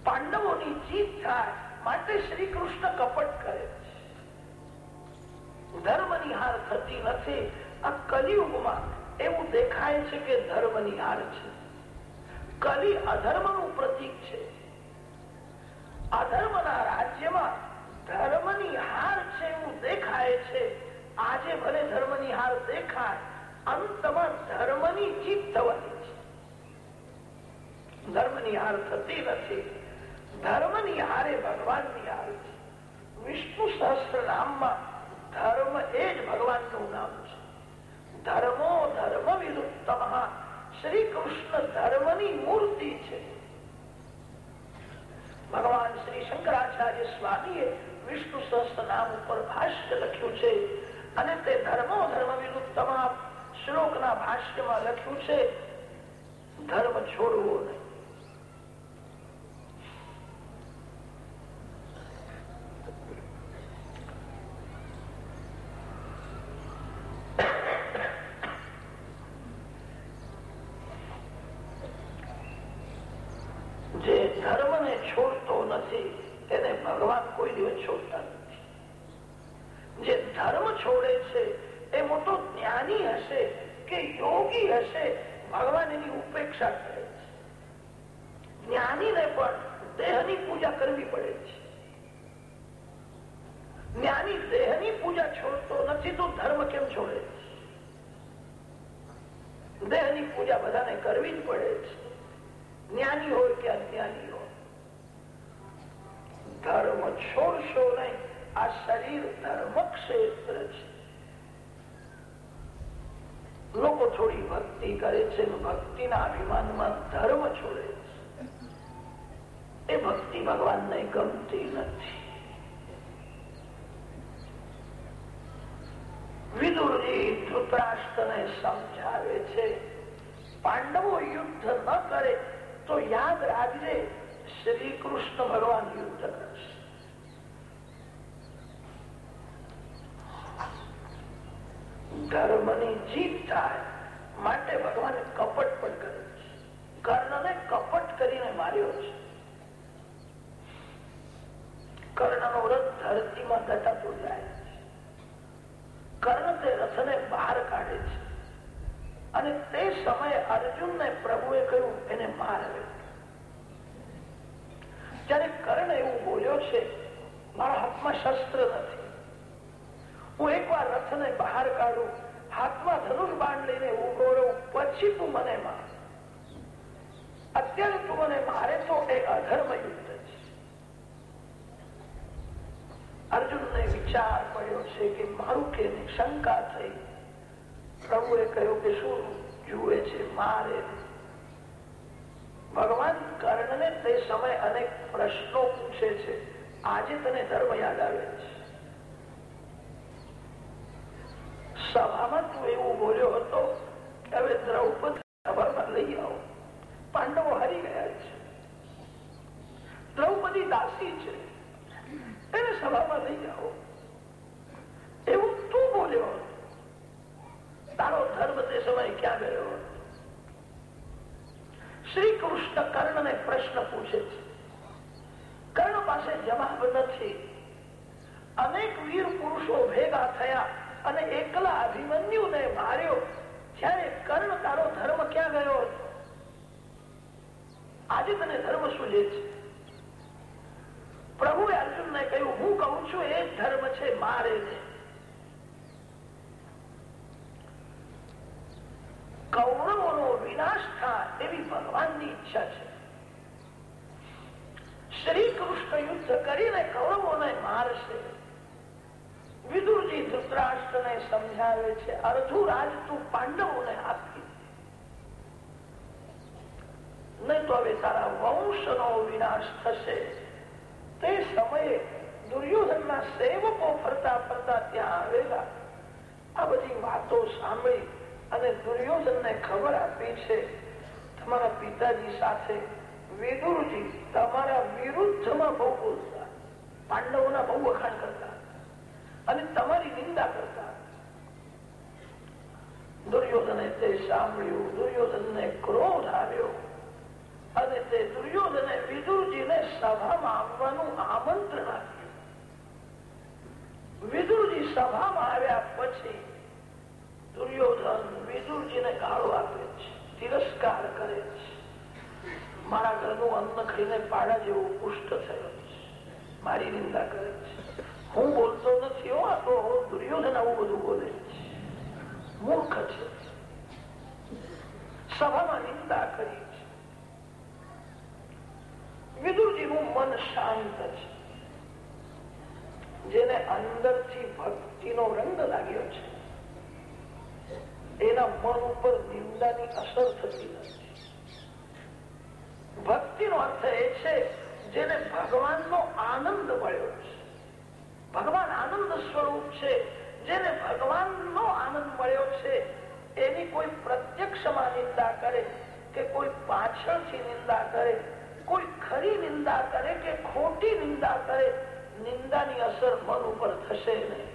પાંડવોની જીત થાય માટે શ્રી કૃષ્ણ કપટ કરે છે. ધર્મની હાર થતી નથી. આ કલિયુગમાં એવું દેખાય છે કે ધર્મની હાર છે. કલી અધર્મનું પ્રતીક છે. અધર્મના રાજ્યમાં ધર્મની હાર છે એવું દેખાય છે. આજે ભલે ધર્મની હાર દેખાય અંતમાં ધર્મની જીત થવાની છે. ધર્મની હાર થતી નથી. ધર્મની હારે ભગવાનની હાર છે. વિષ્ણુ સહસ્ત્ર નામમાં ધર્મ એ જ ભગવાનનું નામ છે. ધર્મો ધર્મ વિરુદ્ધ શ્રી કૃષ્ણ ધર્મની મૂર્તિ છે. ભગવાન શ્રી શંકરાચાર્ય સ્વામીએ વિષ્ણુ સહસ્ત્ર નામ ઉપર ભાષ્ય લખ્યું છે અને તે ધર્મો ધર્મ વિરુદ્ધ તમામ શ્લોકના ભાષ્યમાં લખ્યું છે, ધર્મ છોડવો નહીં. ભક્તિના અભિમાનમાં ધર્મ છોડે એ ભક્તિ ભગવાનને ગમતી નથી. વિદુરજી ધૃતરાષ્ટ્રને સમજાવે છે, પાંડવો યુદ્ધ ન કરે તો યાદ રાખજે શ્રી કૃષ્ણ ભગવાન યુદ્ધ કરશે. ધર્મની જીત થાય માટે ભગવાન કપટ ગટાતો જાય. કર્ણ તે રથને બહાર કાઢે છે. અને તે સમયે અર્જુનને પ્રભુએ કહ્યું, એને મારવે જયારે કર્ણ એવું બોલ્યો છે, મારા હાથમાં શસ્ત્ર નથી. હું એકવાર રથને બહાર કાઢું, હાથમાં ધનુષ બાણ લઈને ઊભો રહું, પછી તું મને માર. અત્યારે તું મને મારે તો એ અધર્મ યુદ્ધ છે અર્જુનને વિચાર પડ્યો છે કે મારું કે શંકા થઈ. પ્રભુએ કહ્યું કે શું જુએ છે? મારે. ભગવાન કર્ણને તે સમય અનેક પ્રશ્નો પૂછે છે. આજે તને ધર્મ યાદ આવે છે. સભામાં તું એવું બોલ્યો હતો કે હવે દ્રૌપદી સભામાં લઈ આવો. પાંડવો હારી ગયા છે. દ્રૌપદી દાસી છે. એને સભામાં લઈ જાઓ એવું તું બોલ્યો તારો ધર્મ તે સમય ક્યાં ગયો શ્રી કૃષ્ણ કર્ણને પ્રશ્ન પૂછે છે કર્ણ પાસે જવાબ નથી અનેક વીર પુરુષો ભેગા થયા અને એકલા અભિમન્યુને માર્યો જ્યારે કર્ણ તારો ધર્મ ક્યાં ગયો આજે તને ધર્મ સૂજે છે પ્રભુએ અર્જુનને કહ્યું, હું કહું છું, એ ધર્મ છે, મારે ને કૌરવોનો વિનાશ થાય એવી ભગવાનની ઈચ્છા છે. શ્રી કૃષ્ણ યુદ્ધ કરીને કૌરવોને મારશે. વિદુરજી ધૃતરાષ્ટ્રને સમજાવે છે અર્ધુ રાજ તું પાંડવોને આપી નહીં તો હવે તારા વંશનો વિનાશ થશે. તે સમયે દુર્યોધનના સેવકો ફરતા ફરતા ત્યાં આવેલા. આ બધી વાતો સાંભળી અને દુર્યોધનને ખબર આપી છે, તમારા પિતાજી સાથે વિદુરજી તમારા વિરુદ્ધમાં બહુ બોલતા, પાંડવોના બહુ વખાણ કરતા અને તમારી નિંદા કરતા. દુર્યોધને તે સાંભળ્યું, દુર્યોધનને ક્રોધ આવ્યો. અને તે દુર્યોધને વિદુરજીને સભામાં આવવાનું આમંત્રણ આપ્યું. વિદુરજી સભામાં આવ્યા પછી દુર્યોધન વિદુરજીને ગાળો આપે છે, તિરસ્કાર કરે છે. મારા ઘરનું અન્ન ખાઈને પાડા જેવું પુષ્ટ થયો છે. મારી નિંદા કરે છે. હું બોલતો નથી હો, આ તો દુર્યોધન આવું બધું બોલે છે. મૂર્ખ છે. સભામાં નિંદા કરી. વિદુરજીનું મન શાંત છે જેને અંદરથી ભક્તિનો રંગ લાગ્યો છે. એના મન ઉપર નિંદાની અસર થતી નથી. ભક્તિનો અર્થ એ છે જેને ભગવાનનો આનંદ મળ્યો છે. ભગવાન આનંદ સ્વરૂપ છે. જેને ભગવાનનો આનંદ મળ્યો છે, એની કોઈ પ્રત્યક્ષમાં નિંદા કરે કે કોઈ પાછળથી નિંદા કરે કોઈ ખરી નિંદા કરે કે ખોટી નિંદા કરે, નિંદાની અસર મન ઉપર થશે નહીં.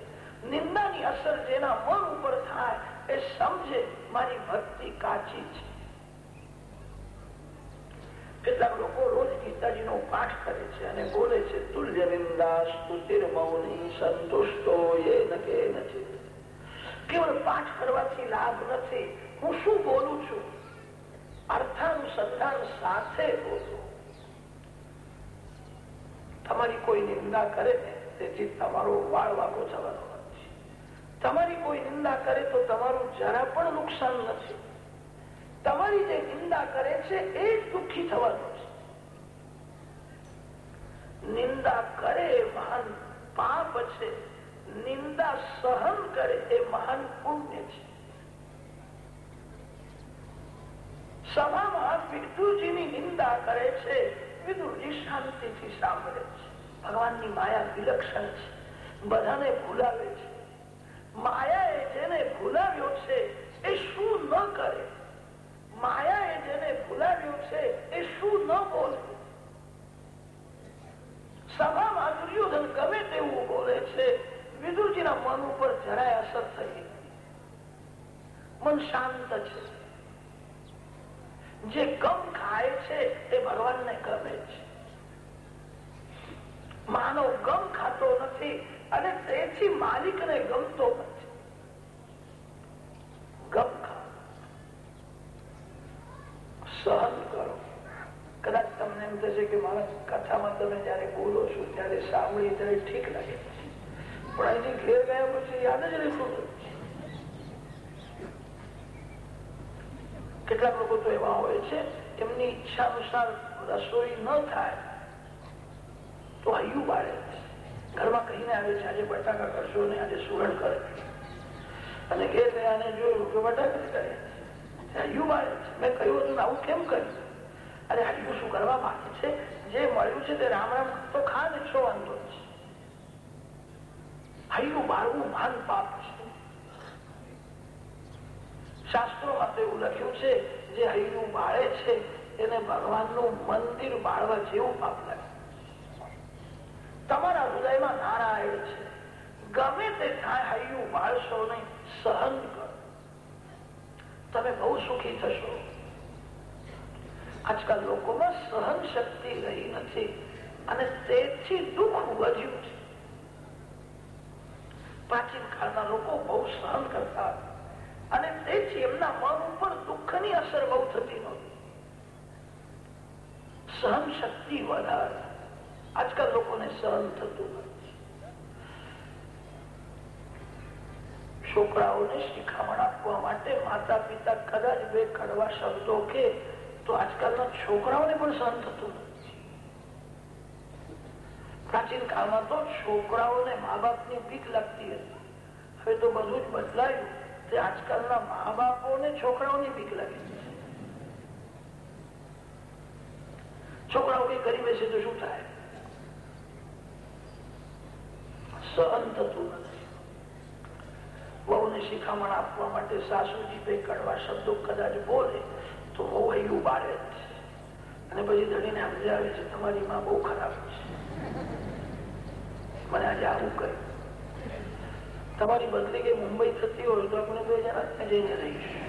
નિંદાની અસર જેના મન ઉપર થાય એ સમજે મારી ભક્તિ કાચી છે. કેટલાક લોકો રોજ ગીતાજીનો પાઠ કરે છે અને બોલે છે, તુલ્ય નિંદા સ્તુતિર મૌની સંતુષ્ટો એ નકે નથી કેવળ પાઠ કરવાથી લાભ નથી. હું શું બોલું છું? અર્થાનુસંધાન સાથે બોલું. તમારી કોઈ નિંદા કરે તેથી તમારો વાળ વાગો જવાનો નથી. તમારી કોઈ નિંદા કરે તો તમારું જરા પણ નુકસાન નથી. તમારી જે નિંદા કરે છે, એ દુઃખી થવાનું છે. નિંદા કરે એ મહાન પાપ છે. નિંદા સહન કરે એ મહાન પુણ્ય છે. સભામાં વિદુરજીની નિંદા કરે છે, વિદુરજી શાંતિથી સાંભળે છે. ભગવાનની માયા વિલક્ષણ છે. બધાને ભૂલાવે છે. માયાએ જેને ભૂલાવ્યો છે, એ શું ન કરે? માયાએ જેને ભૂલાવ્યો છે, એ શું ન બોલે? સભામાં દુર્યોધન ગમે તેવું બોલે છે, વિદુરજીના મન ઉપર જરાય અસર થઈ મન શાંત છે. જે ગમ ખાય છે, એ ભગવાનને ગમે છે. માનવ ગમ ખાતો નથી અને તેથી માલિકને ગમતો નથી. ગમ સહન કરો. કદાચ તમને એમ થશે કે મારા કથામાં તમે જયારે બોલો છો, ત્યારે સાંભળી ત્યારે ઠીક લાગે. પણ અહીંથી ઘેર ગયા પછી યાદ જ રહેતું કેટલાક લોકો તો એવા હોય છે, એમની ઈચ્છા અનુસાર રસોઈ ન થાય તો હૈયું બાળે ઘરમાં કહીને આવે છે આજે બટાકા કરશો ને આજે સુરણ કરે. અને ઘેર ગયા જોયું કે બટાકા કરે મેં કહ્યું હતું આવું કેમ કર્યું? અરે હૈયું શું કરવા માંગે છે? જે મળ્યું છે તે રામ રામ તો ખા ને વાંધો છે. હૈયું બાળવું ભાન પાપ છે. શાસ્ત્રોમાં તો એવું લખ્યું છે, જે હૈયું બાળે છે, એને ભગવાનનું મંદિર બાળવા જેવું પાપ લાગે. તમારા હૃદયમાં નારાયણ છે. ગમે તે થાય, હૈયું બાળશો નહીં સહન કરો. તમે બહુ સુખી થશો. આજકાલ લોકોમાં સહન શક્તિ રહી નથી અને તેથી દુઃખ વધ્યું છે. પ્રાચીન કાળના લોકો બહુ સહન કરતા અને તેથી એમના મન ઉપર દુઃખની અસર બહુ થતી નહોતી. સહન શક્તિ વધારે. આજકાલ લોકોને સહન થતું નથી. છોકરાઓને શિખામણ આપવા માટે માતા પિતા કદાચ બે કડવા શબ્દો કે તો આજકાલના છોકરાઓને પણ સહન થતું પ્રાચીન કાળમાં તો છોકરાઓને મા બાપની ભીખ લાગતી હતી. હવે તો બધું જ બદલાયું તે આજકાલના મા બાપોને છોકરાઓની ભીખ લાગી છે. છોકરાઓ કઈ કરી બેસે તો શું થાય? સહન થતું નથી. વહુને શિખામણ આપવા માટે સાસુજી ભાઈ કડવા શબ્દો કદાચ બોલે તો બહુ હૈયું જ અને પછી ધણીને સમજાવે છે, તમારી માં બહુ ખરાબ છે. મને આજે આવું કહ્યું તમારી બદલી કે મુંબઈ થતી હોય તો આપણે બે જણા જઈને રહીશું.